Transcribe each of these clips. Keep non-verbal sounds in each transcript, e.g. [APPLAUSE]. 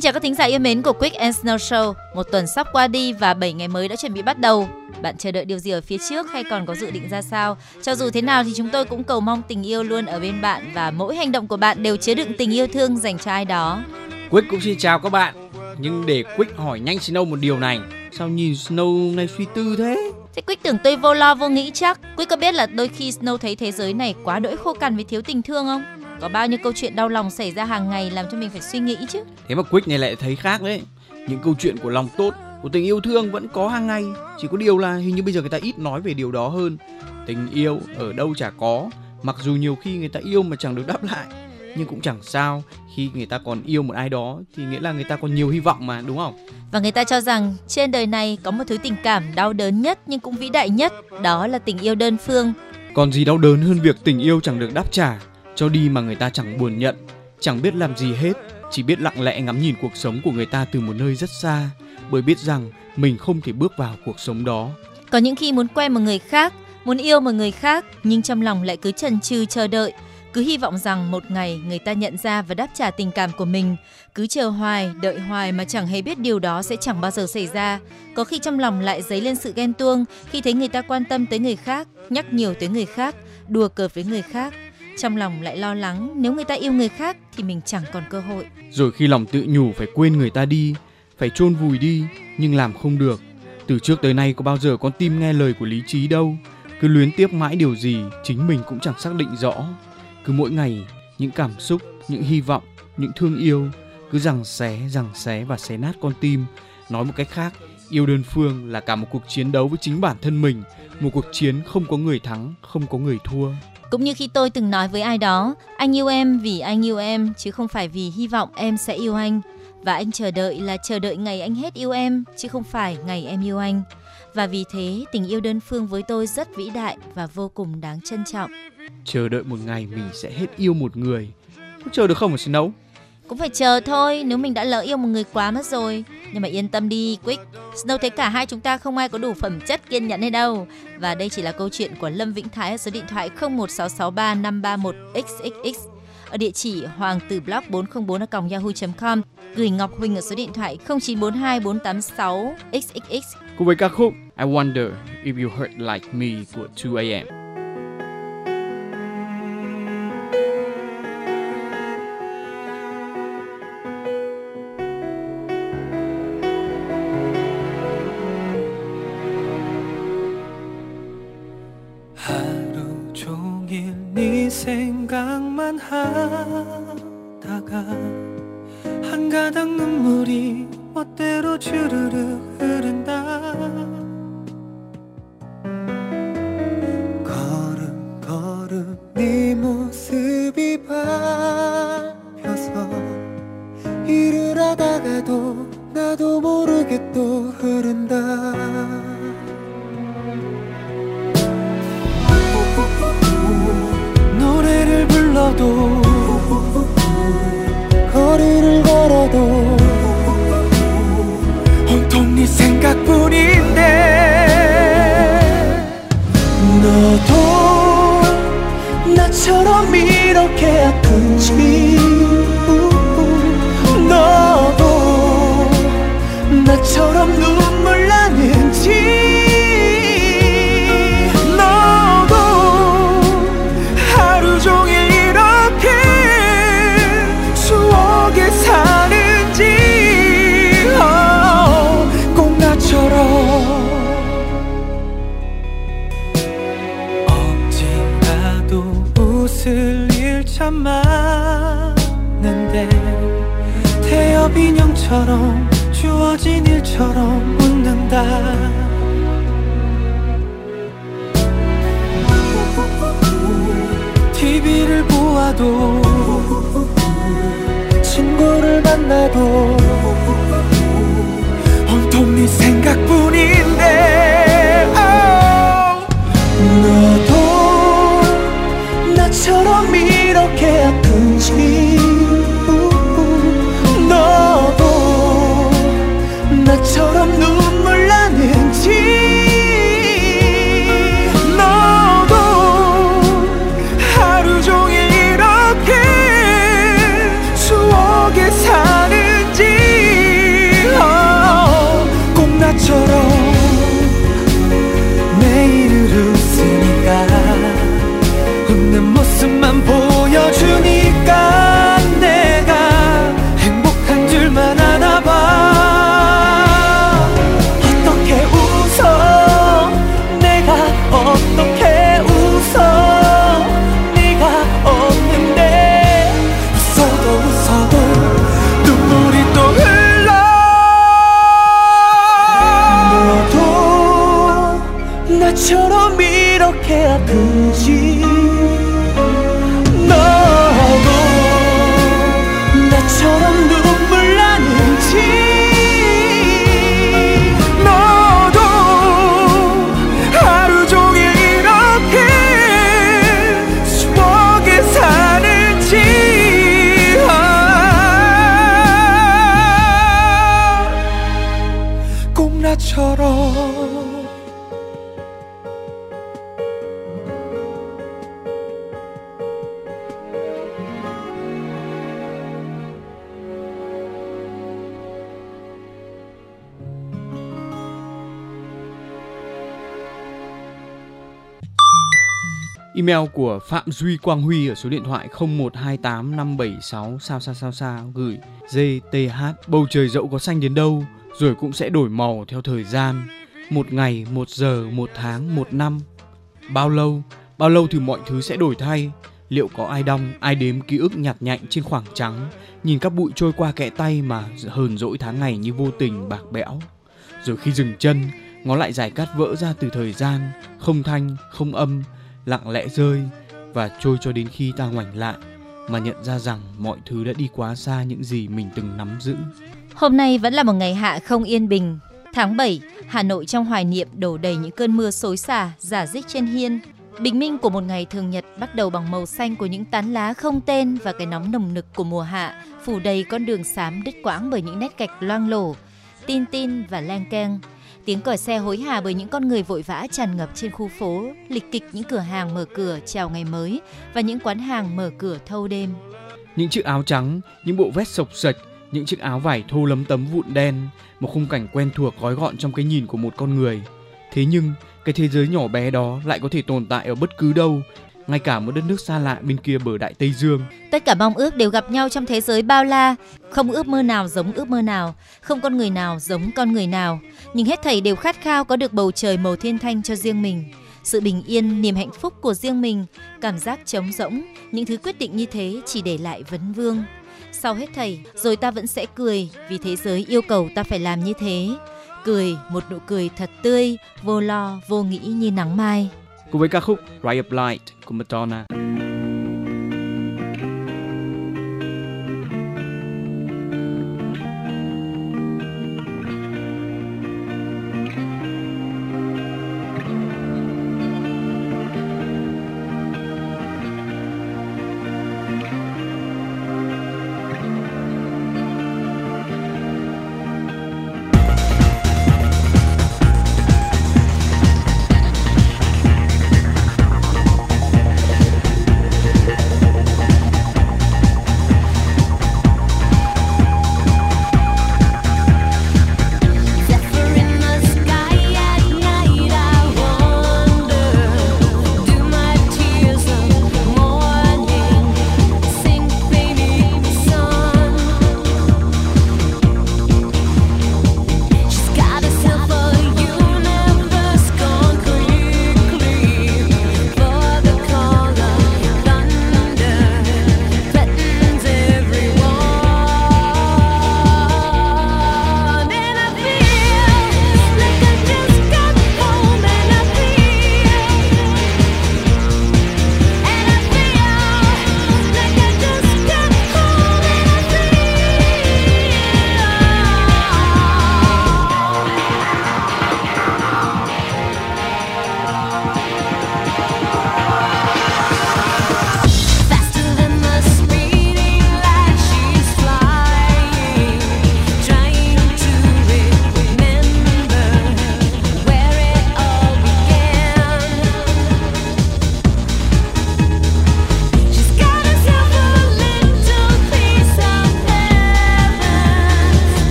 Xin chào các thính giả yêu mến của Quick and Snow Show. Một tuần sắp qua đi và 7 ngày mới đã chuẩn bị bắt đầu. Bạn chờ đợi điều gì ở phía trước hay còn có dự định ra sao? Cho dù thế nào thì chúng tôi cũng cầu mong tình yêu luôn ở bên bạn và mỗi hành động của bạn đều chứa đựng tình yêu thương dành cho ai đó. Quick cũng xin chào các bạn. Nhưng để Quick hỏi nhanh Snow một điều này. Sao nhìn Snow này suy tư thế? Thế Quick tưởng tôi vô lo vô nghĩ chắc. Quick có biết là đôi khi Snow thấy thế giới này quá đỗi khô cằn với thiếu tình thương không? Có bao nhiêu câu chuyện đau lòng xảy ra hàng ngày làm cho mình phải suy nghĩ chứ. Thế mà Quick này lại thấy khác đấy. Những câu chuyện của lòng tốt, của tình yêu thương vẫn có hàng ngày. Chỉ có điều là hình như bây giờ người ta ít nói về điều đó hơn. Tình yêu ở đâu chả có. Mặc dù nhiều khi người ta yêu mà chẳng được đáp lại nhưng cũng chẳng sao khi người ta còn yêu một ai đó thì nghĩa là người ta còn nhiều hy vọng mà đúng không và người ta cho rằng trên đời này có một thứ tình cảm đau đớn nhất nhưng cũng vĩ đại nhất đó là tình yêu đơn phương còn gì đau đớn hơn việc tình yêu chẳng được đáp trả cho đi mà người ta chẳng buồn nhận. Chẳng biết làm gì hết, chỉ biết lặng lẽ ngắm nhìn cuộc sống của người ta từ một nơi rất xa, bởi biết rằng mình không thể bước vào cuộc sống đó. Có những khi muốn quen một người khác, muốn yêu một người khác, nhưng trong lòng lại cứ chần chừ chờ đợi, cứ hy vọng rằng một ngày người ta nhận ra và đáp trả tình cảm của mình. Cứ chờ hoài, đợi hoài mà chẳng hề biết điều đó sẽ chẳng bao giờ xảy ra. Có khi trong lòng lại dấy lên sự ghen tuông khi thấy người ta quan tâm tới người khác, nhắc nhiều tới người khác, đùa cợt với người khác trong lòng lại lo lắng, nếu người ta yêu người khác thì mình chẳng còn cơ hội. Rồi khi lòng tự nhủ phải quên người ta đi, phải chôn vùi đi, nhưng làm không được. Từ trước tới nay có bao giờ con tim nghe lời của lý trí đâu. Cứ luyến tiếc mãi điều gì, chính mình cũng chẳng xác định rõ. Cứ mỗi ngày, những cảm xúc, những hy vọng, những thương yêu, cứ rằng xé rằng xé và xé nát con tim. Nói một cách khác, yêu đơn phương là cả một cuộc chiến đấu với chính bản thân mình, một cuộc chiến không có người thắng, không có người thua cũng như khi tôi từng nói với ai đó, anh yêu em vì anh yêu em, chứ không phải vì hy vọng em sẽ yêu anh. Và anh chờ đợi là chờ đợi ngày anh hết yêu em, chứ không phải ngày em yêu anh. Và vì thế, tình yêu đơn phương với tôi rất vĩ đại và vô cùng đáng trân trọng. Chờ đợi một ngày mình sẽ hết yêu một người. Có chờ được không hả Snow? Cũng phải chờ thôi, nếu mình đã lỡ yêu một người quá mất rồi. Nhưng mà yên tâm đi, Quick. Snow thấy cả hai chúng ta không ai có đủ phẩm chất kiên nhẫn hay đâu. Và đây chỉ là câu chuyện của Lâm Vĩnh Thái ở số điện thoại 01663531531xxx ở địa chỉ hoàng tử blog 404 yahoo.com gửi Ngọc Huỳnh ở số điện thoại 0942486 xxx cùng với ca khúc I Wonder If You Hurt Like Me của 2AM. 하다가 한 가닥 눈물이 멋대로 주르륵 흐른다. 걸음 걸음 네 모습이 밟혀서 일을 하다가도 나도 모르게 또 흐른다 불러도 거리를 걸어도 인형처럼 주어진 일처럼 웃는다. TV를 보아도 친구를 만나도 Email của Phạm Duy Quang Huy ở số điện thoại 0128576 sao sao sao sao, gửi GTH bầu trời dẫu có xanh đến đâu, rồi cũng sẽ đổi màu theo thời gian. Một ngày, một giờ, một tháng, một năm. Bao lâu? Bao lâu thì mọi thứ sẽ đổi thay. Liệu có ai đong, ai đếm ký ức nhạt nhạnh trên khoảng trắng? Nhìn các bụi trôi qua kẽ tay mà hờn dỗi tháng ngày như vô tình bạc bẽo. Rồi khi dừng chân, ngó lại giải cát vỡ ra từ thời gian. Không thanh, không âm lặng lẽ rơi và trôi cho đến khi ta ngoảnh lại mà nhận ra rằng mọi thứ đã đi quá xa những gì mình từng nắm giữ. Hôm nay vẫn là một ngày hạ không yên bình. Tháng 7, Hà Nội trong hoài niệm đổ đầy những cơn mưa xối xả, giả dích trên hiên. Bình minh của một ngày thường nhật bắt đầu bằng màu xanh của những tán lá không tên và cái nóng nồng nực của mùa hạ, phủ đầy con đường xám đứt quãng bởi những nét gạch loang lổ, tin tin và leng keng. Tiếng còi xe hối hả bởi những con người vội vã tràn ngập trên khu phố, lịch kịch những cửa hàng mở cửa chào ngày mới và những quán hàng mở cửa thâu đêm. Những chiếc áo trắng, những bộ vest sộc sạch, những chiếc áo vải thô lấm tấm vụn đen, một khung cảnh quen thuộc gói gọn trong cái nhìn của một con người. Thế nhưng, cái thế giới nhỏ bé đó lại có thể tồn tại ở bất cứ đâu, ngay cả một đất nước xa lạ bên kia bờ đại Tây Dương. Tất cả mong ước đều gặp nhau trong thế giới bao la, không ước mơ nào giống ước mơ nào, không con người nào giống con người nào, nhưng hết thảy đều khát khao có được bầu trời màu thiên thanh cho riêng mình. Sự bình yên, niềm hạnh phúc của riêng mình, cảm giác trống rỗng, những thứ quyết định như thế chỉ để lại vấn vương. Sau hết thảy, rồi ta vẫn sẽ cười vì thế giới yêu cầu ta phải làm như thế. Cười, một nụ cười thật tươi, vô lo, vô nghĩ như nắng mai. Cùng với ca khúc Ray of Light của Madonna.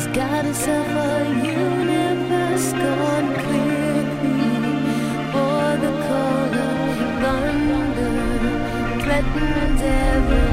has got herself a universe gone quickly for the cold thunder threatens ever.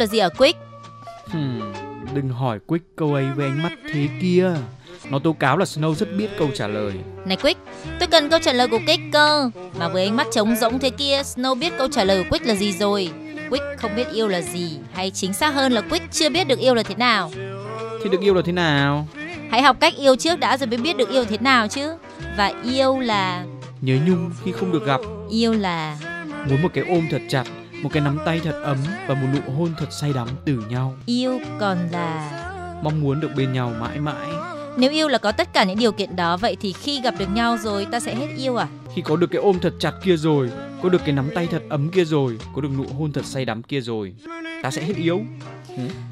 Là gì ở Quick? Hmm, đừng hỏi Quick câu ấy với ánh mắt thế kia. Nó tố cáo là Snow rất biết câu trả lời. Này Quick, tôi cần câu trả lời của Quick cơ. Mà với ánh mắt trống rỗng thế kia, Snow biết câu trả lời của Quick là gì rồi. Quick không biết yêu là gì, hay chính xác hơn là Quick chưa biết được yêu là thế nào. Thì được yêu là thế nào? Hãy học cách yêu trước đã rồi mới biết được yêu thế nào chứ. Và yêu là Nhớ nhung khi không được gặp, yêu là muốn một cái ôm thật chặt, một cái nắm tay thật ấm và một nụ hôn thật say đắm từ nhau. yêu còn là Mong muốn được bên nhau mãi mãi. nếu yêu là có tất cả những điều kiện đó vậy thì khi gặp được nhau rồi ta sẽ hết yêu à? Khi có được cái ôm thật chặt kia rồi, có được cái nắm tay thật ấm kia rồi, có được nụ hôn thật say đắm kia rồi, ta sẽ hết yếu.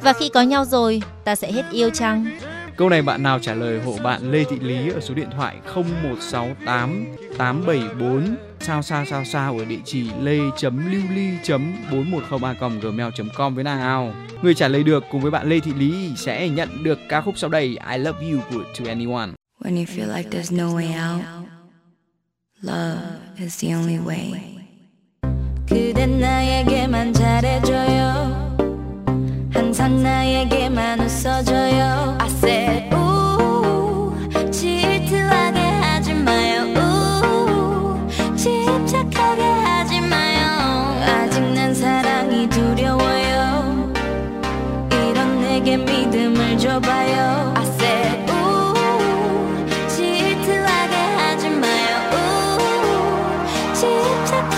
Và khi có nhau rồi ta sẽ hết yêu chăng? Câu này bạn nào trả lời hộ bạn Lê Thị Lý ở số điện thoại 0168 874 sao sao sao sao ở địa chỉ lê.lưu ly.410a.gmail.com với nào. Người trả lời được cùng với bạn Lê Thị Lý sẽ nhận được ca khúc sau đây I Love You của To Anyone. When you feel like there's no way out, love is the only way. 그댄 나에게만 잘해줘요. 항상 나에게만 웃어줘요. I said, chips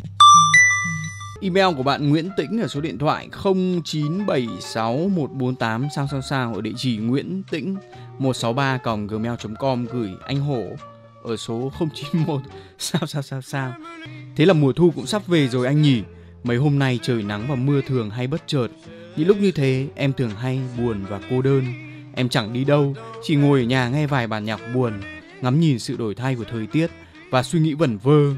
Email của bạn Nguyễn Tĩnh ở số điện thoại 0976148 sao sao sao ở địa chỉ nguyễn tĩnh 163 gmail.com gửi anh Hổ ở số 091 sao sao sao sao. Thế là mùa thu cũng sắp về rồi anh nhỉ. Mấy hôm nay trời nắng và mưa thường hay bất chợt. Những lúc như thế em thường hay buồn và cô đơn. Em chẳng đi đâu, chỉ ngồi ở nhà nghe vài bản nhạc buồn, ngắm nhìn sự đổi thay của thời tiết và suy nghĩ vẩn vơ.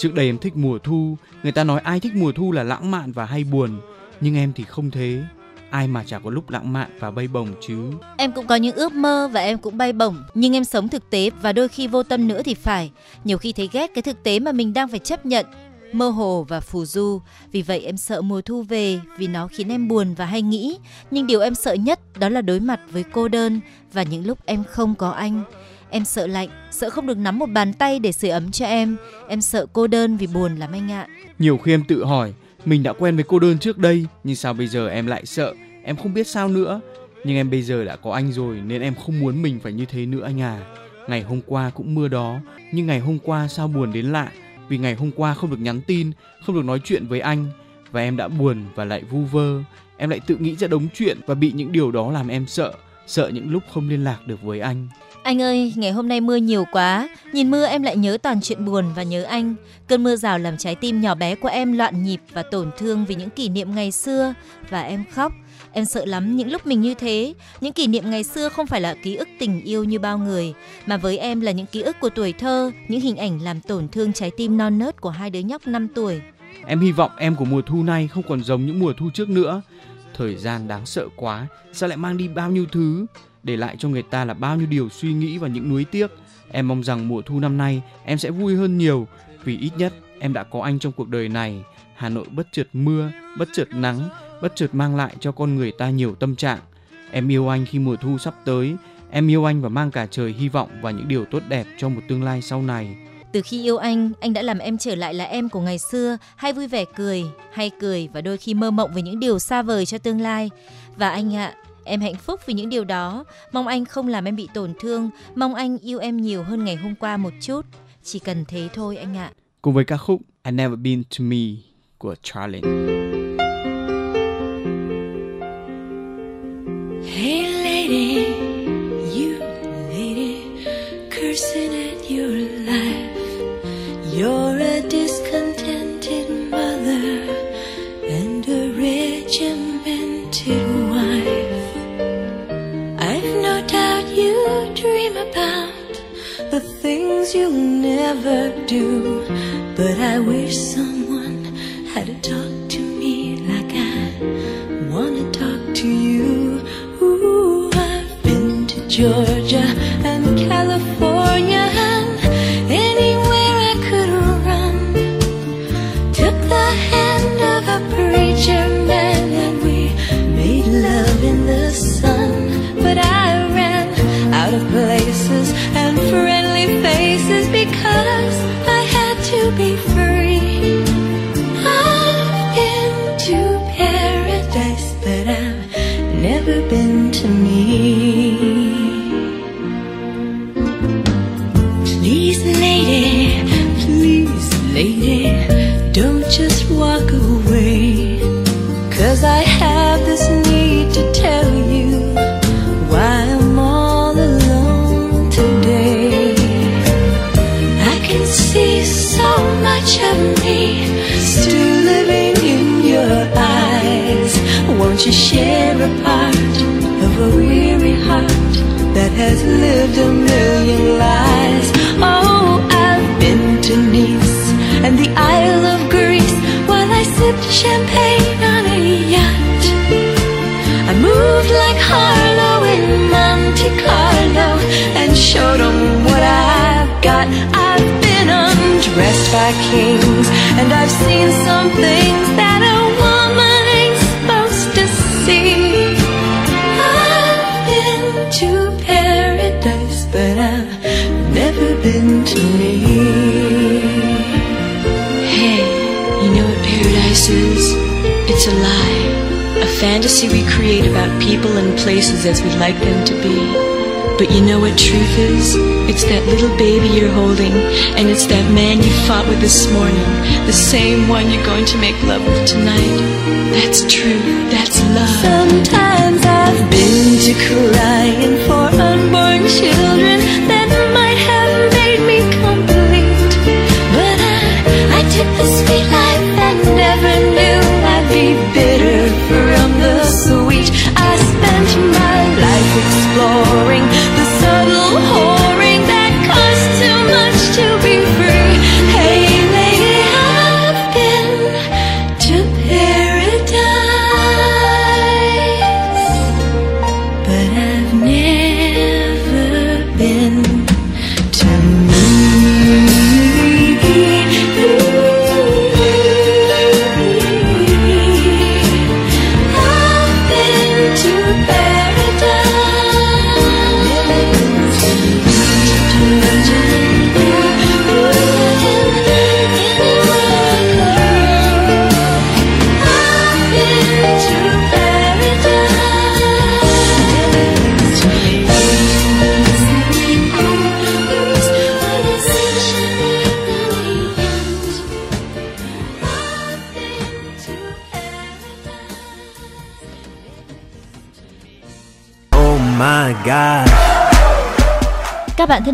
Trước đây em thích mùa thu, người ta nói ai thích mùa thu là lãng mạn và hay buồn, nhưng em thì không thế. Ai mà chả có lúc lãng mạn và bay bổng chứ. Em cũng có những ước mơ và em cũng bay bổng, nhưng em sống thực tế và đôi khi vô tâm nữa thì phải. Nhiều khi thấy ghét cái thực tế mà mình đang phải chấp nhận, mơ hồ và phù du. Vì vậy em sợ mùa thu về vì nó khiến em buồn và hay nghĩ. Nhưng điều em sợ nhất đó là đối mặt với cô đơn và những lúc em không có anh. Em sợ lạnh, sợ không được nắm một bàn tay để sưởi ấm cho em. Em sợ cô đơn vì buồn lắm anh ạ. Nhiều khi em tự hỏi, mình đã quen với cô đơn trước đây, nhưng sao bây giờ em lại sợ? Em không biết sao nữa. Nhưng em bây giờ đã có anh rồi nên em không muốn mình phải như thế nữa anh à. Ngày hôm qua cũng mưa đó, nhưng ngày hôm qua sao buồn đến lạ vì ngày hôm qua không được nhắn tin, không được nói chuyện với anh và em đã buồn và lại vu vơ. Em lại tự nghĩ ra đống chuyện và bị những điều đó làm em sợ, sợ những lúc không liên lạc được với anh. Anh ơi, ngày hôm nay mưa nhiều quá, nhìn mưa em lại nhớ toàn chuyện buồn và nhớ anh. Cơn mưa rào làm trái tim nhỏ bé của em loạn nhịp và tổn thương vì những kỷ niệm ngày xưa và em khóc. Em sợ lắm những lúc mình như thế, những kỷ niệm ngày xưa không phải là ký ức tình yêu như bao người, mà với em là những ký ức của tuổi thơ, những hình ảnh làm tổn thương trái tim non nớt của hai đứa nhóc 5 tuổi. Em hy vọng em của mùa thu này không còn giống những mùa thu trước nữa. Thời gian đáng sợ quá, sao lại mang đi bao nhiêu thứ, để lại cho người ta là bao nhiêu điều suy nghĩ và những nuối tiếc. Em mong rằng mùa thu năm nay em sẽ vui hơn nhiều, vì ít nhất em đã có anh trong cuộc đời này. Hà Nội bất chợt mưa, bất chợt nắng, bất chợt mang lại cho con người ta nhiều tâm trạng. Em yêu anh khi mùa thu sắp tới, em yêu anh và mang cả trời hy vọng và những điều tốt đẹp cho một tương lai sau này. Từ khi yêu anh, anh đã làm em trở lại là em của ngày xưa, hay vui vẻ cười, hay cười và đôi khi mơ mộng về những điều xa vời cho tương lai. Và anh ạ, em hạnh phúc vì những điều đó. Mong anh không làm em bị tổn thương, mong anh yêu em nhiều hơn ngày hôm qua một chút. Chỉ cần thế thôi anh ạ. Cùng với ca khúc I Never Been to Me của Charlie. Things you'll never do, but I wish someone had talked to me like I wanna talk to you. Ooh, I've been to Georgia and California heart that has lived a million lives? Oh, I've been to Nice and the Isle of Greece while I sipped champagne on a yacht. I moved like Harlow in Monte Carlo and showed 'em what I've got. I've been undressed by kings and I've seen some things that happened to me. Hey, you know what paradise is? It's a lie, a fantasy we create about people and places as we'd like them to be. But you know what truth is? It's that little baby you're holding, and it's that man you fought with this morning, the same one you're going to make love with tonight. That's truth, that's love. Sometimes I've been to crying for unborn children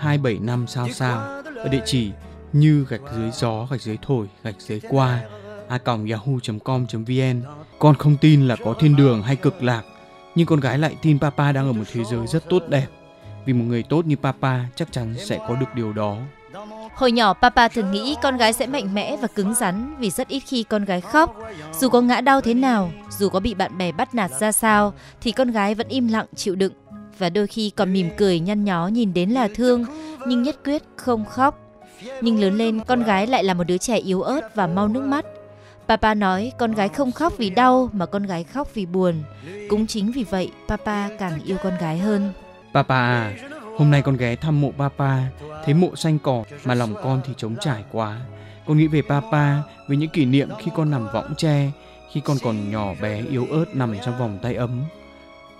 275 sao sao. Ở địa chỉ như gạch dưới gió gạch dưới thổi gạch dưới qua a còng yahoo.com.vn con không tin là có thiên đường hay cực lạc nhưng con gái lại tin papa đang ở một thế giới rất tốt đẹp. Vì một người tốt như papa chắc chắn sẽ có được điều đó. Hồi nhỏ papa thường nghĩ con gái sẽ mạnh mẽ và cứng rắn vì rất ít khi con gái khóc. Dù có ngã đau thế nào, dù có bị bạn bè bắt nạt ra sao thì con gái vẫn im lặng chịu đựng và đôi khi còn mỉm cười nhăn nhó nhìn đến là thương nhưng nhất quyết không khóc. Nhưng lớn lên con gái lại là một đứa trẻ yếu ớt và mau nước mắt. Papa nói con gái không khóc vì đau mà con gái khóc vì buồn. Cũng chính vì vậy papa càng yêu con gái hơn. Papa à, hôm nay con ghé thăm mộ Papa, thấy mộ xanh cỏ mà lòng con thì trống trải quá. Con nghĩ về Papa, về những kỷ niệm khi con nằm võng tre, khi con còn nhỏ bé yếu ớt nằm trong vòng tay ấm.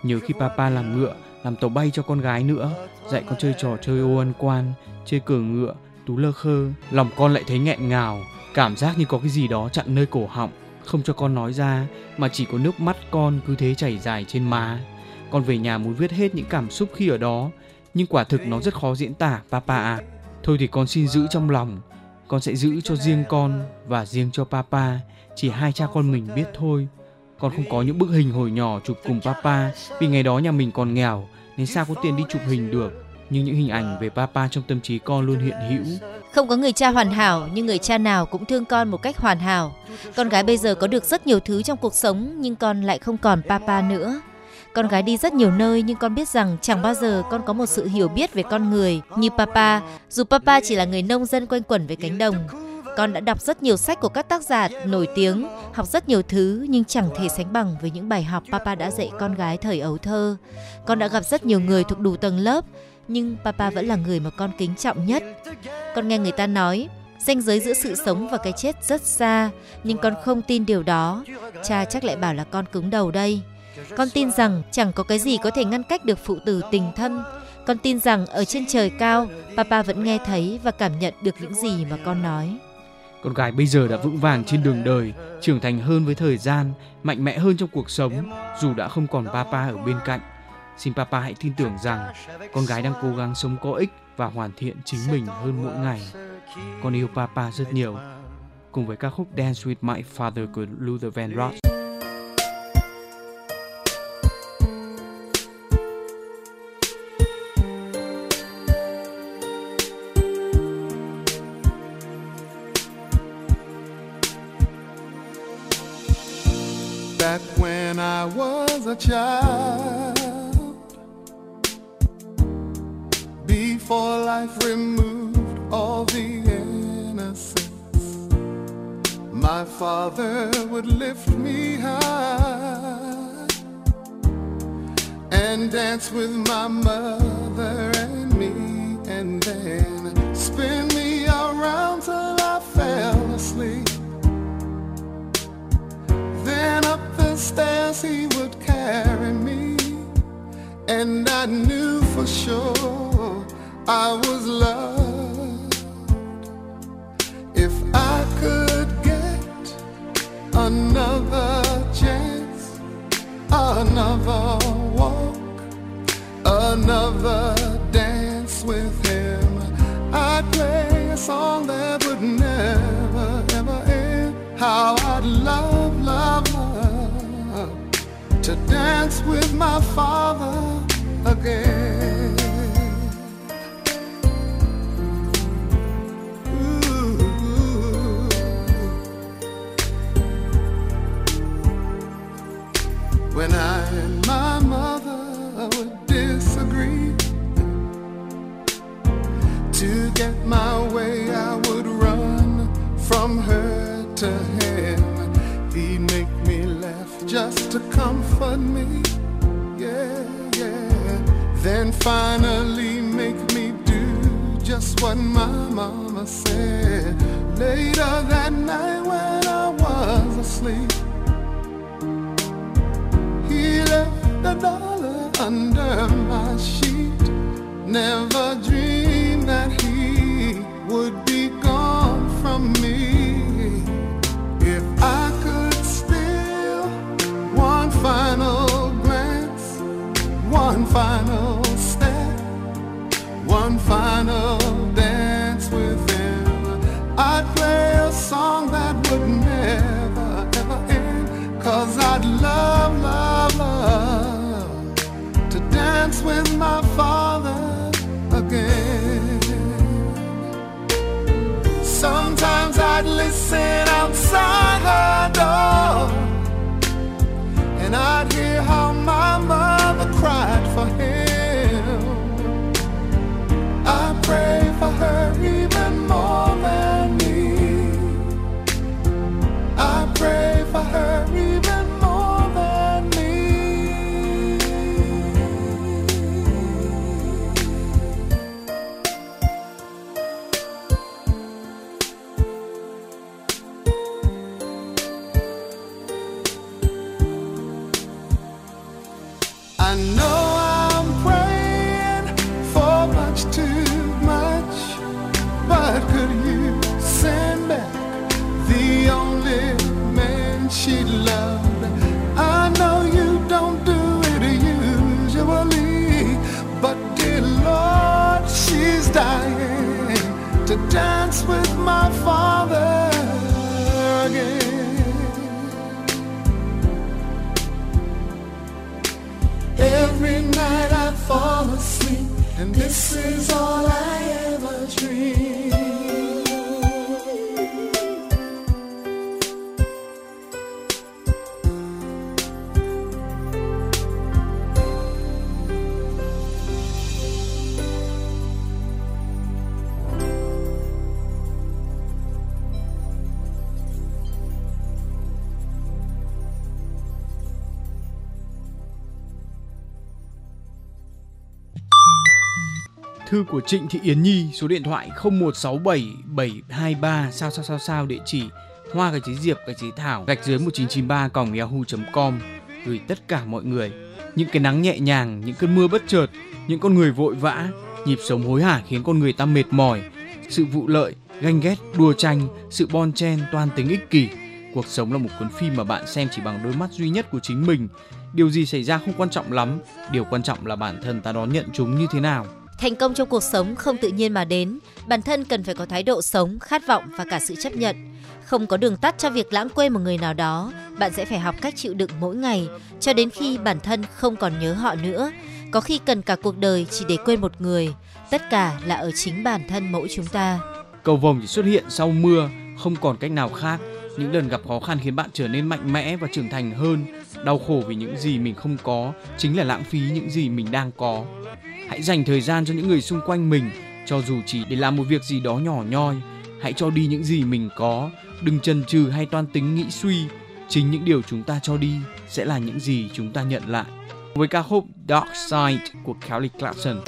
Nhớ khi Papa làm ngựa, làm tàu bay cho con gái nữa, dạy con chơi trò chơi ô ăn quan, chơi cờ ngựa, tú lơ khơ, lòng con lại thấy nghẹn ngào, cảm giác như có cái gì đó chặn nơi cổ họng, không cho con nói ra mà chỉ có nước mắt con cứ thế chảy dài trên má. Con về nhà muốn viết hết những cảm xúc khi ở đó, nhưng quả thực nó rất khó diễn tả, Papa à. Thôi thì con xin giữ trong lòng, con sẽ giữ cho riêng con và riêng cho Papa, chỉ hai cha con mình biết thôi. Con không có những bức hình hồi nhỏ chụp cùng Papa vì ngày đó nhà mình còn nghèo nên sao có tiền đi chụp hình được. Nhưng những hình ảnh về Papa trong tâm trí con luôn hiện hữu. Không có người cha hoàn hảo nhưng người cha nào cũng thương con một cách hoàn hảo. Con gái bây giờ có được rất nhiều thứ trong cuộc sống nhưng con lại không còn papa nữa. Con gái đi rất nhiều nơi nhưng con biết rằng chẳng bao giờ con có một sự hiểu biết về con người như papa, dù papa chỉ là người nông dân quanh quẩn với cánh đồng. Con đã đọc rất nhiều sách của các tác giả nổi tiếng, học rất nhiều thứ nhưng chẳng thể sánh bằng với những bài học papa đã dạy con gái thời ấu thơ. Con đã gặp rất nhiều người thuộc đủ tầng lớp, nhưng papa vẫn là người mà con kính trọng nhất. Con nghe người ta nói, ranh giới giữa sự sống và cái chết rất xa, nhưng con không tin điều đó. Cha chắc lại bảo là con cứng đầu đây. Con tin rằng chẳng có cái gì có thể ngăn cách được phụ tử tình thân. Con tin rằng ở trên trời cao, papa vẫn nghe thấy và cảm nhận được những gì mà con nói. Con gái bây giờ đã vững vàng trên đường đời, trưởng thành hơn với thời gian, mạnh mẽ hơn trong cuộc sống, dù đã không còn papa ở bên cạnh. Xin papa hãy tin tưởng rằng con gái đang cố gắng sống có ích và hoàn thiện chính mình hơn mỗi ngày. Con yêu papa rất nhiều. Cùng với ca khúc Dance with My Father của Luther Vandross. Child before life removed all the innocence. My father would lift me high and dance with my mother and me, and then spin me around till I fell asleep. Stairs he would carry me, and I knew for sure I was loved. If I could get another chance, another walk, another dance with him, I'd play a song that would never, ever end. How I'd love, to dance with my father again. When I and my mother would disagree To get my way I would run from her to him just to comfort me. Yeah, yeah. Then finally make me do just what my mama said. Later that night when I was asleep he left a dollar under my sheet. Never dreamed dancing dance with my father again. Every night I fall asleep, and this is all I Thư của Trịnh Thị Yến Nhi, số điện thoại 0167723 sao sao sao sao, địa chỉ hoa gạch chế diệp, gạch chế thảo, gạch dưới 1993 còng yahoo.com gửi tất cả mọi người những cái nắng nhẹ nhàng, những cơn mưa bất chợt, những con người vội vã, nhịp sống hối hả khiến con người ta mệt mỏi. Sự vụ lợi, ganh ghét, đua tranh, sự bon chen, toan tính ích kỷ. Cuộc sống là một cuốn phim mà bạn xem chỉ bằng đôi mắt duy nhất của chính mình. Điều gì xảy ra không quan trọng lắm, điều quan trọng là bản thân ta đón nhận chúng như thế nào. Thành công trong cuộc sống không tự nhiên mà đến, bản thân cần phải có thái độ sống, khát vọng và cả sự chấp nhận. Không có đường tắt cho việc lãng quên một người nào đó, bạn sẽ phải học cách chịu đựng mỗi ngày cho đến khi bản thân không còn nhớ họ nữa. Có khi cần cả cuộc đời chỉ để quên một người, tất cả là ở chính bản thân mỗi chúng ta. Cầu vồng chỉ xuất hiện sau mưa, không còn cách nào khác. Những lần gặp khó khăn khiến bạn trở nên mạnh mẽ và trưởng thành hơn. Đau khổ vì những gì mình không có chính là lãng phí những gì mình đang có. Hãy dành thời gian cho những người xung quanh mình, cho dù chỉ để làm một việc gì đó nhỏ nhoi. Hãy cho đi những gì mình có, đừng chần chừ hay toan tính nghĩ suy. Chính những điều chúng ta cho đi sẽ là những gì chúng ta nhận lại. Với ca khúc Dark Side của Kelly Clarkson.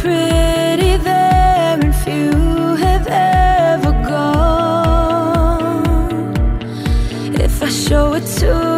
Pretty there, and few have ever gone. If I show it to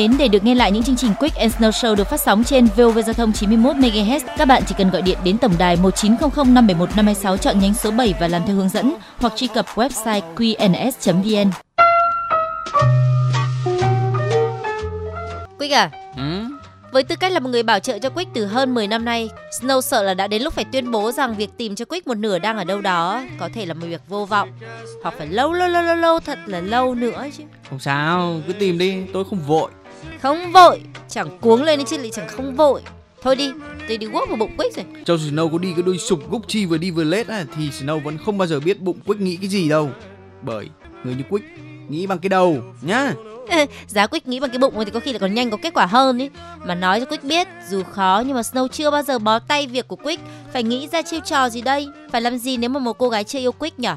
mến, để được nghe lại những chương trình Quick and Snow Show được phát sóng trên VOV Giao thông 91 MHz, các bạn chỉ cần gọi điện đến tổng đài 1900 571 526 chọn nhánh số 7 và làm theo hướng dẫn hoặc truy cập website qns.vn. Quick à, Ừ? với tư cách là một người bảo trợ cho Quick từ hơn 10 năm nay, Snow sợ là đã đến lúc phải tuyên bố rằng việc tìm cho Quick một nửa đang ở đâu đó có thể là một việc vô vọng, hoặc phải lâu lâu lâu lâu lâu thật là lâu nữa chứ. Không sao, cứ tìm đi, tôi không vội. Không vội, chẳng cuống lên chứ lại chẳng không vội. Thôi đi, tôi đi guốc vào bụng Quick rồi. Cho dù Snow có đi cái đôi sụp Gucci vừa đi vừa lết á, thì Snow vẫn không bao giờ biết bụng Quick nghĩ cái gì đâu. Bởi người như Quick nghĩ bằng cái đầu nhá. Giá Quick nghĩ bằng cái bụng thì có khi là còn nhanh có kết quả hơn ý. Mà nói cho Quick biết, dù khó nhưng mà Snow chưa bao giờ bó tay việc của Quick. Phải nghĩ ra chiêu trò gì đây? Phải làm gì nếu mà một cô gái chưa yêu Quick nhở?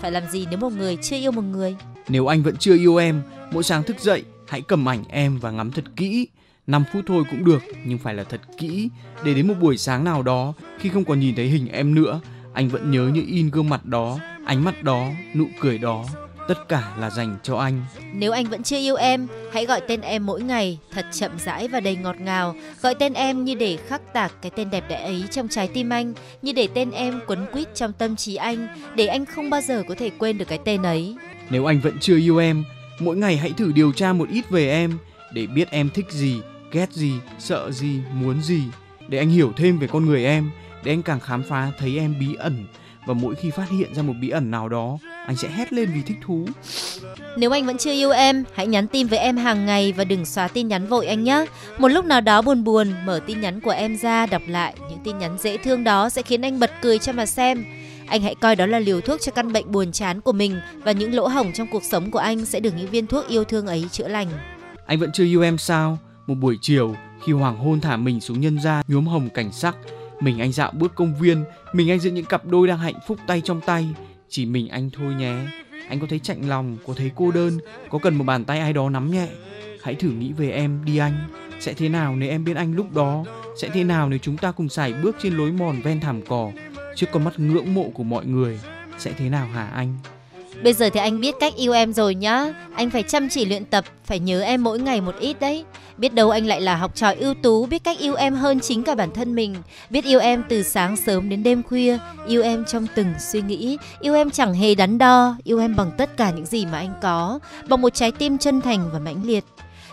Phải làm gì nếu một người chưa yêu một người? Nếu anh vẫn chưa yêu em, mỗi sáng thức dậy hãy cầm ảnh em và ngắm thật kỹ. 5 phút thôi cũng được, nhưng phải là thật kỹ để đến một buổi sáng nào đó khi không còn nhìn thấy hình em nữa, anh vẫn nhớ như in gương mặt đó, ánh mắt đó, nụ cười đó, tất cả là dành cho anh. Nếu anh vẫn chưa yêu em, hãy gọi tên em mỗi ngày thật chậm rãi và đầy ngọt ngào. Gọi tên em như để khắc tạc cái tên đẹp đẽ ấy trong trái tim anh, như để tên em quấn quýt trong tâm trí anh, để anh không bao giờ có thể quên được cái tên ấy. Nếu anh vẫn chưa yêu em, mỗi ngày hãy thử điều tra một ít về em để biết em thích gì, ghét gì, sợ gì, muốn gì, để anh hiểu thêm về con người em, để anh càng khám phá thấy em bí ẩn và mỗi khi phát hiện ra một bí ẩn nào đó, anh sẽ hét lên vì thích thú. Nếu anh vẫn chưa yêu em, hãy nhắn tin với em hàng ngày và đừng xóa tin nhắn vội anh nhé. Một lúc nào đó buồn buồn, mở tin nhắn của em ra đọc lại, những tin nhắn dễ thương đó sẽ khiến anh bật cười cho mà xem. Anh hãy coi đó là liều thuốc cho căn bệnh buồn chán của mình và những lỗ hổng trong cuộc sống của anh sẽ được những viên thuốc yêu thương ấy chữa lành. Anh vẫn chưa yêu em sao? Một buổi chiều khi hoàng hôn thả mình xuống nhân gian nhuốm hồng cảnh sắc, mình anh dạo bước công viên, mình anh giữa những cặp đôi đang hạnh phúc tay trong tay, chỉ mình anh thôi nhé. Anh có thấy chạnh lòng, có thấy cô đơn, có cần một bàn tay ai đó nắm nhẹ. Hãy thử nghĩ về em đi anh. Sẽ thế nào nếu em bên anh lúc đó? Sẽ thế nào nếu chúng ta cùng sải bước trên lối mòn ven thảm cỏ trước con mắt ngưỡng mộ của mọi người? Sẽ thế nào hả anh? Bây giờ thì anh biết cách yêu em rồi nhá. Anh phải chăm chỉ luyện tập, phải nhớ em mỗi ngày một ít đấy. Biết đâu anh lại là học trò ưu tú, biết cách yêu em hơn chính cả bản thân mình. Biết yêu em từ sáng sớm đến đêm khuya, yêu em trong từng suy nghĩ, yêu em chẳng hề đắn đo, yêu em bằng tất cả những gì mà anh có, bằng một trái tim chân thành và mãnh liệt.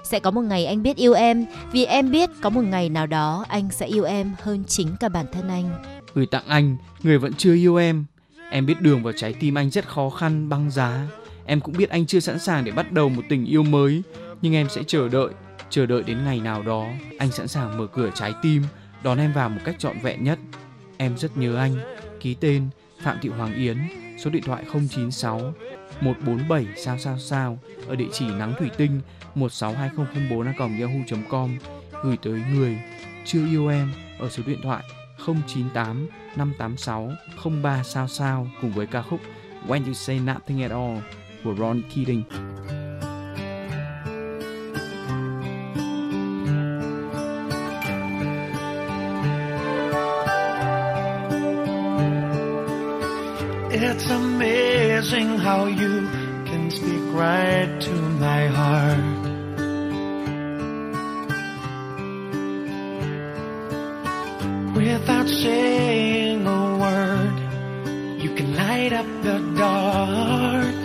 Sẽ có một ngày anh biết yêu em, vì em biết có một ngày nào đó anh sẽ yêu em hơn chính cả bản thân anh. Gửi tặng anh, người vẫn chưa yêu em. Em biết đường vào trái tim anh rất khó khăn, băng giá. Em cũng biết anh chưa sẵn sàng để bắt đầu một tình yêu mới, nhưng em sẽ chờ đợi, chờ đợi đến ngày nào đó anh sẵn sàng mở cửa trái tim, đón em vào một cách trọn vẹn nhất. Em rất nhớ anh. Ký tên Phạm Thị Hoàng Yến, số điện thoại 096 147 sao sao sao ở địa chỉ nắng thủy tinh 162004 yahoo.com gửi tới người chưa yêu em ở số điện thoại 098 586 03 sao sao cùng với ca khúc When You Say Nothing at All của Ron Keating. It's amazing how you can speak right to my heart. Without saying a word, you can light up the dark.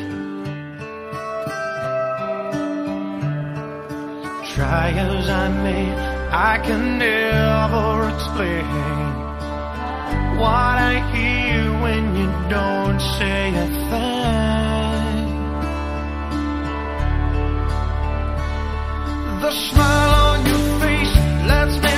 Try as I may, I can never explain what I hear when you don't say a thing. The smile on your face lets me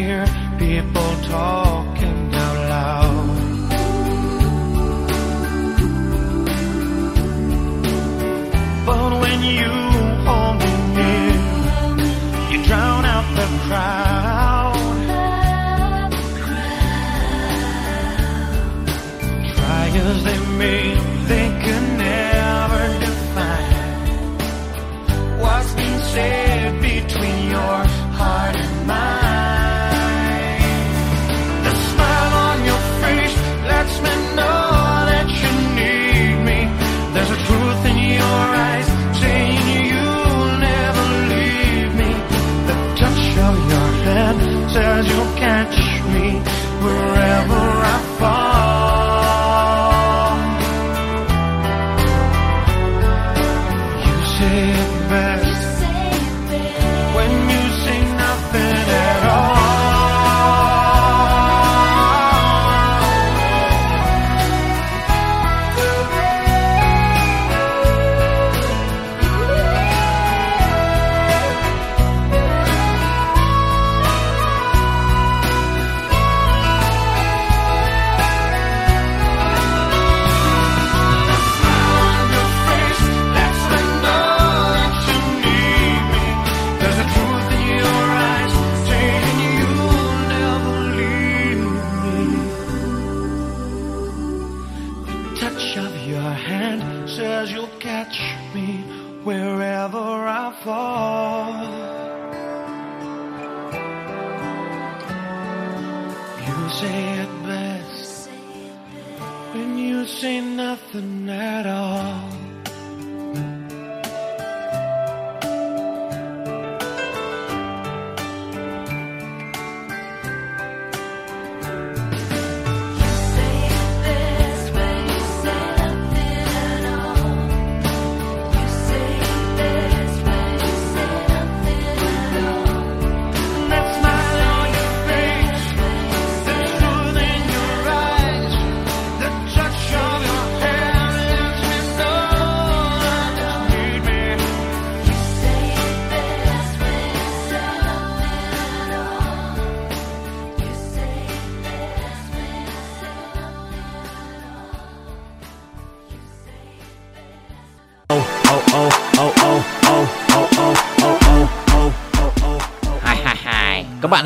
Hear people talking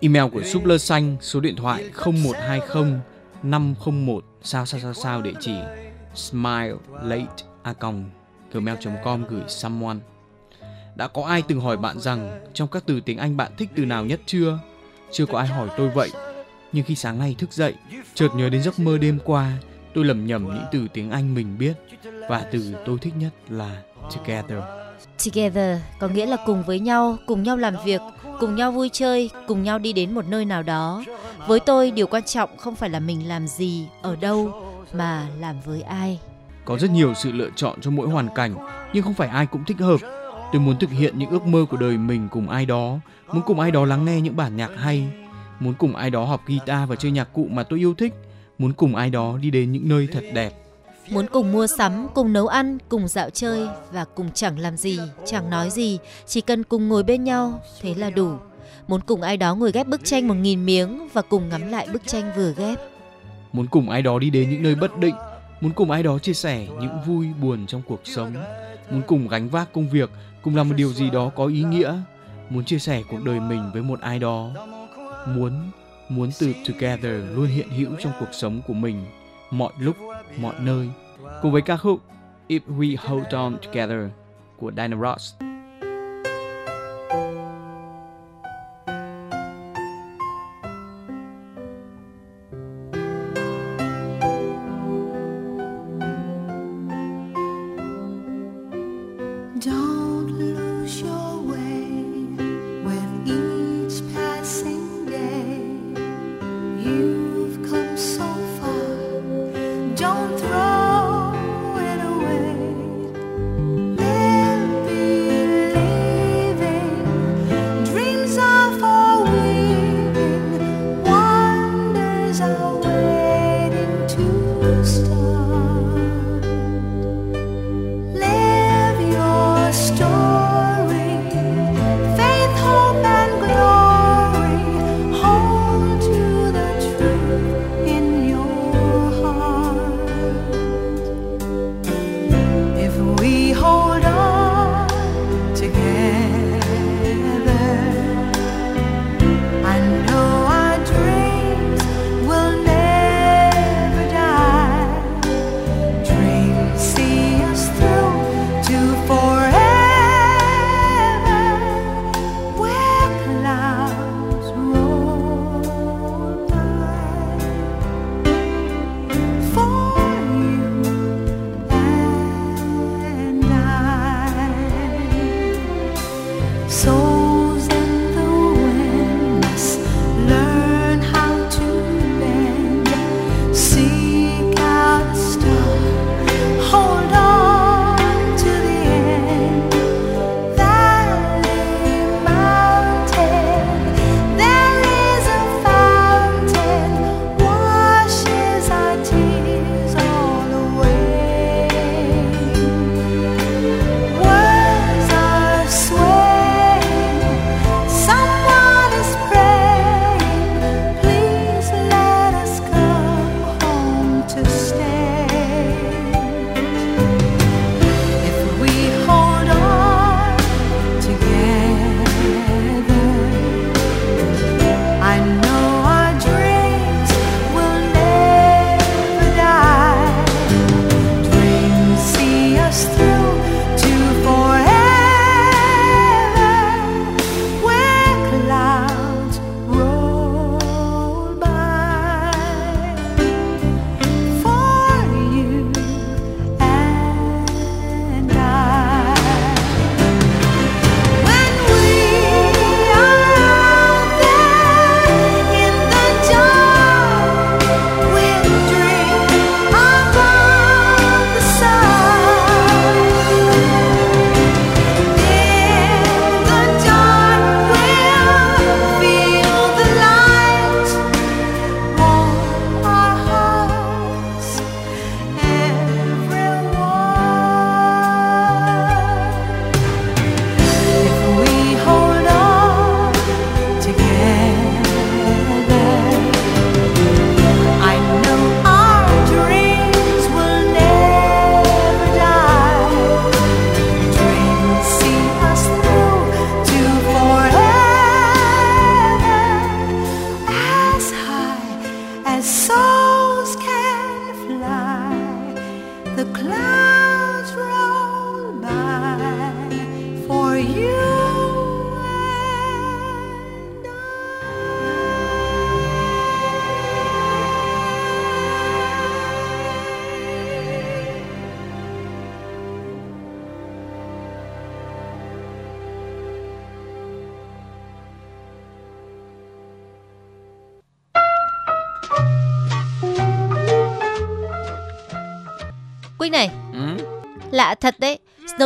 Email của Súp Lơ Xanh số điện thoại 0120 501 sao sao sao sao địa chỉ smile late a gmail.com gửi someone đã có ai từng hỏi bạn rằng trong các từ tiếng Anh bạn thích từ nào nhất chưa? Chưa có ai hỏi tôi vậy. Nhưng khi sáng nay thức dậy, chợt nhớ đến giấc mơ đêm qua, tôi lầm nhầm những từ tiếng Anh mình biết và từ tôi thích nhất là together. Together có nghĩa là cùng với nhau, cùng nhau làm việc, cùng nhau vui chơi, cùng nhau đi đến một nơi nào đó. Với tôi, điều quan trọng không phải là mình làm gì, ở đâu, mà làm với ai. Có rất nhiều sự lựa chọn cho mỗi hoàn cảnh, nhưng không phải ai cũng thích hợp. Tôi muốn thực hiện những ước mơ của đời mình cùng ai đó, muốn cùng ai đó lắng nghe những bản nhạc hay, muốn cùng ai đó học guitar và chơi nhạc cụ mà tôi yêu thích, muốn cùng ai đó đi đến những nơi thật đẹp. Muốn cùng mua sắm, cùng nấu ăn, cùng dạo chơi và cùng chẳng làm gì, chẳng nói gì, chỉ cần cùng ngồi bên nhau, thế là đủ. Muốn cùng ai đó ngồi ghép bức tranh một nghìn miếng và cùng ngắm lại bức tranh vừa ghép. Muốn cùng ai đó đi đến những nơi bất định, muốn cùng ai đó chia sẻ những vui buồn trong cuộc sống, muốn cùng gánh vác công việc, cùng làm một điều gì đó có ý nghĩa, muốn chia sẻ cuộc đời mình với một ai đó. Muốn muốn từ together luôn hiện hữu trong cuộc sống của mình mọi lúc, mọi nơi. Cùng với ca khúc If We Hold On Together của Diana Ross.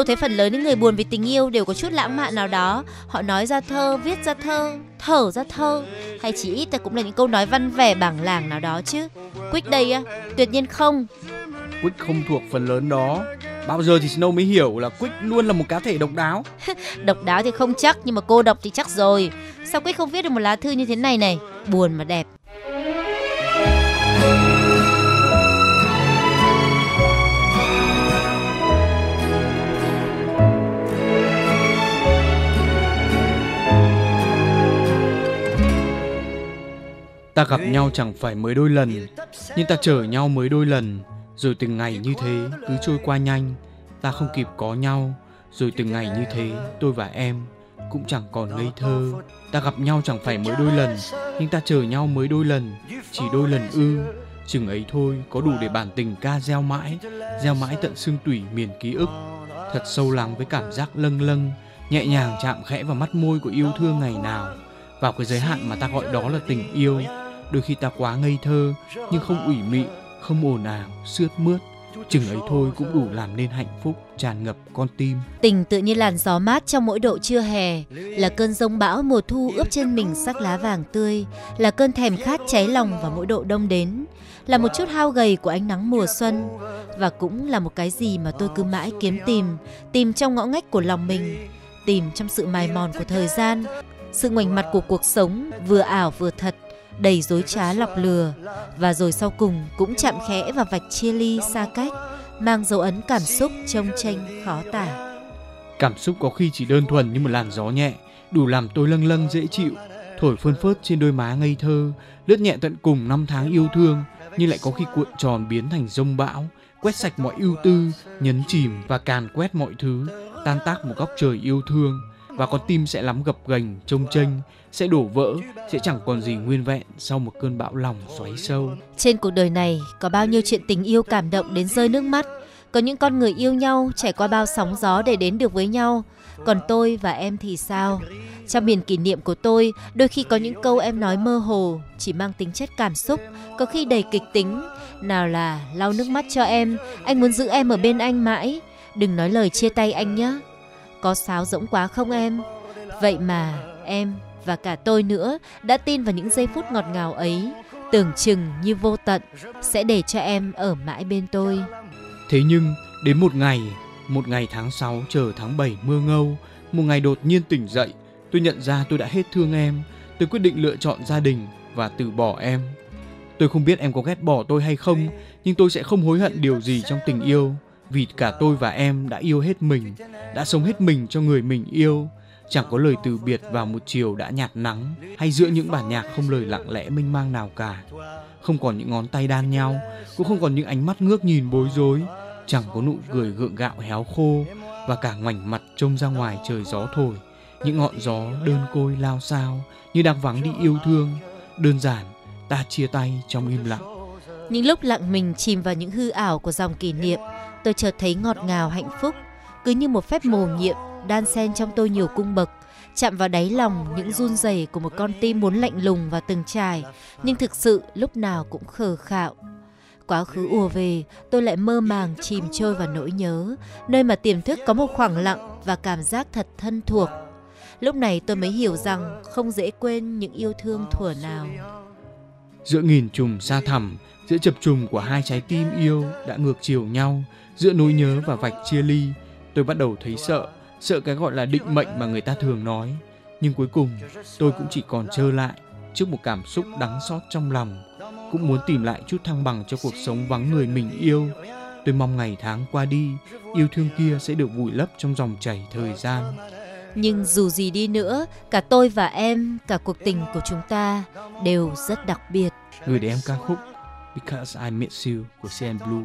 Snow thấy phần lớn những người buồn vì tình yêu đều có chút lãng mạn nào đó. Họ nói ra thơ, viết ra thơ, thở ra thơ, hay chỉ ít là cũng là những câu nói văn vẻ bảng làng nào đó chứ. Quick đây á, tuyệt nhiên không. Quick không thuộc phần lớn đó. Bao giờ thì Snow mới hiểu là Quick luôn là một cá thể độc đáo. [LAUGHS] Độc đáo thì không chắc nhưng mà cô độc thì chắc rồi. Sao Quick không viết được một lá thư như thế này này? Buồn mà đẹp. Ta gặp nhau chẳng phải mới đôi lần, nhưng ta chờ nhau mới đôi lần. Rồi từng ngày như thế cứ trôi qua nhanh, ta không kịp có nhau. Rồi từng ngày như thế tôi và em cũng chẳng còn ngây thơ. Ta gặp nhau chẳng phải mới đôi lần, nhưng ta chờ nhau mới đôi lần, chỉ đôi lần ư. Chừng ấy thôi có đủ để bản tình ca gieo mãi, gieo mãi tận xương tủy miền ký ức. Thật sâu lắng với cảm giác lâng lâng, nhẹ nhàng chạm khẽ vào mắt môi của yêu thương ngày nào. Vào cái giới hạn mà ta gọi đó là tình yêu, đôi khi ta quá ngây thơ nhưng không ủy mị không ồn ào sướt mướt. Chừng ấy thôi cũng đủ làm nên hạnh phúc tràn ngập con tim. Tình tự như làn gió mát trong mỗi độ trưa hè, là cơn rông bão mùa thu ướp trên mình sắc lá vàng tươi, là cơn thèm khát cháy lòng vào mỗi độ đông đến, là một chút hao gầy của ánh nắng mùa xuân và cũng là một cái gì mà tôi cứ mãi kiếm tìm, tìm trong ngõ ngách của lòng mình, tìm trong sự mài mòn của thời gian, sự ngoảnh mặt của cuộc sống vừa ảo vừa thật, đầy dối trá lọc lừa và rồi sau cùng cũng chạm khẽ vào vạch chia ly xa cách, mang dấu ấn cảm xúc trông tranh khó tả. cảm xúc có khi chỉ đơn thuần như một làn gió nhẹ đủ làm tôi lâng lâng dễ chịu thổi phơn phớt trên đôi má ngây thơ lướt nhẹ tận cùng năm tháng yêu thương nhưng lại có khi cuộn tròn biến thành rông bão quét sạch mọi ưu tư nhấn chìm và càn quét mọi thứ tan tác một góc trời yêu thương và con tim sẽ lắm gập ghềnh trông chênh sẽ đổ vỡ sẽ chẳng còn gì nguyên vẹn sau một cơn bão lòng xoáy sâu Trên cuộc đời này có bao nhiêu chuyện tình yêu cảm động đến rơi nước mắt. Có những con người yêu nhau trải qua bao sóng gió để đến được với nhau. Còn tôi và em thì sao? Trong biển kỷ niệm của tôi, đôi khi có những câu em nói mơ hồ, chỉ mang tính chất cảm xúc, có khi đầy kịch tính. Nào là lau nước mắt cho em, anh muốn giữ em ở bên anh mãi. Đừng nói lời chia tay anh nhé. Có sáo rỗng quá không em? Vậy mà em và cả tôi nữa đã tin vào những giây phút ngọt ngào ấy, tưởng chừng như vô tận sẽ để cho em ở mãi bên tôi. Thế nhưng đến một ngày, một ngày tháng 6 chờ tháng 7 mưa ngâu, một ngày đột nhiên tỉnh dậy, tôi nhận ra tôi đã hết thương em, tôi quyết định lựa chọn gia đình và từ bỏ em. Tôi không biết em có ghét bỏ tôi hay không, nhưng tôi sẽ không hối hận điều gì trong tình yêu, vì cả tôi và em đã yêu hết mình, đã sống hết mình cho người mình yêu. Chẳng có lời từ biệt vào một chiều đã nhạt nắng hay giữa những bản nhạc không lời lặng lẽ mênh mang nào cả. Không còn những ngón tay đan nhau, cũng không còn những ánh mắt ngước nhìn bối rối, chẳng có nụ cười gượng gạo héo khô và cả ngoảnh mặt trông ra ngoài trời gió thổi. Những ngọn gió đơn côi lao sao như đang vắng đi yêu thương. Đơn giản ta chia tay trong im lặng. Những lúc lặng mình chìm vào những hư ảo của dòng kỷ niệm, tôi chợt thấy ngọt ngào hạnh phúc, cứ như một phép mầu nhiệm đan xen trong tôi nhiều cung bậc, chạm vào đáy lòng những run rẩy của một con tim muốn lạnh lùng và từng trải, nhưng thực sự lúc nào cũng khờ khạo. Quá khứ ùa về, tôi lại mơ màng chìm trôi vào nỗi nhớ, nơi mà tiềm thức có một khoảng lặng và cảm giác thật thân thuộc. Lúc này tôi mới hiểu rằng không dễ quên những yêu thương thuở nào. giữa nghìn trùng xa thẳm giữa chập trùng của hai trái tim yêu đã ngược chiều nhau giữa nỗi nhớ và vạch chia ly tôi bắt đầu thấy sợ sợ cái gọi là định mệnh mà người ta thường nói. Nhưng cuối cùng tôi cũng chỉ còn trơ lại trước một cảm xúc đắng xót trong lòng. Cũng muốn tìm lại chút thăng bằng cho cuộc sống vắng người mình yêu. Tôi mong ngày tháng qua đi yêu thương kia sẽ được vùi lấp trong dòng chảy thời gian. Nhưng dù gì đi nữa, cả tôi và em, cả cuộc tình của chúng ta đều rất đặc biệt. gửi đến em ca khúc Because I Miss You của CN Blue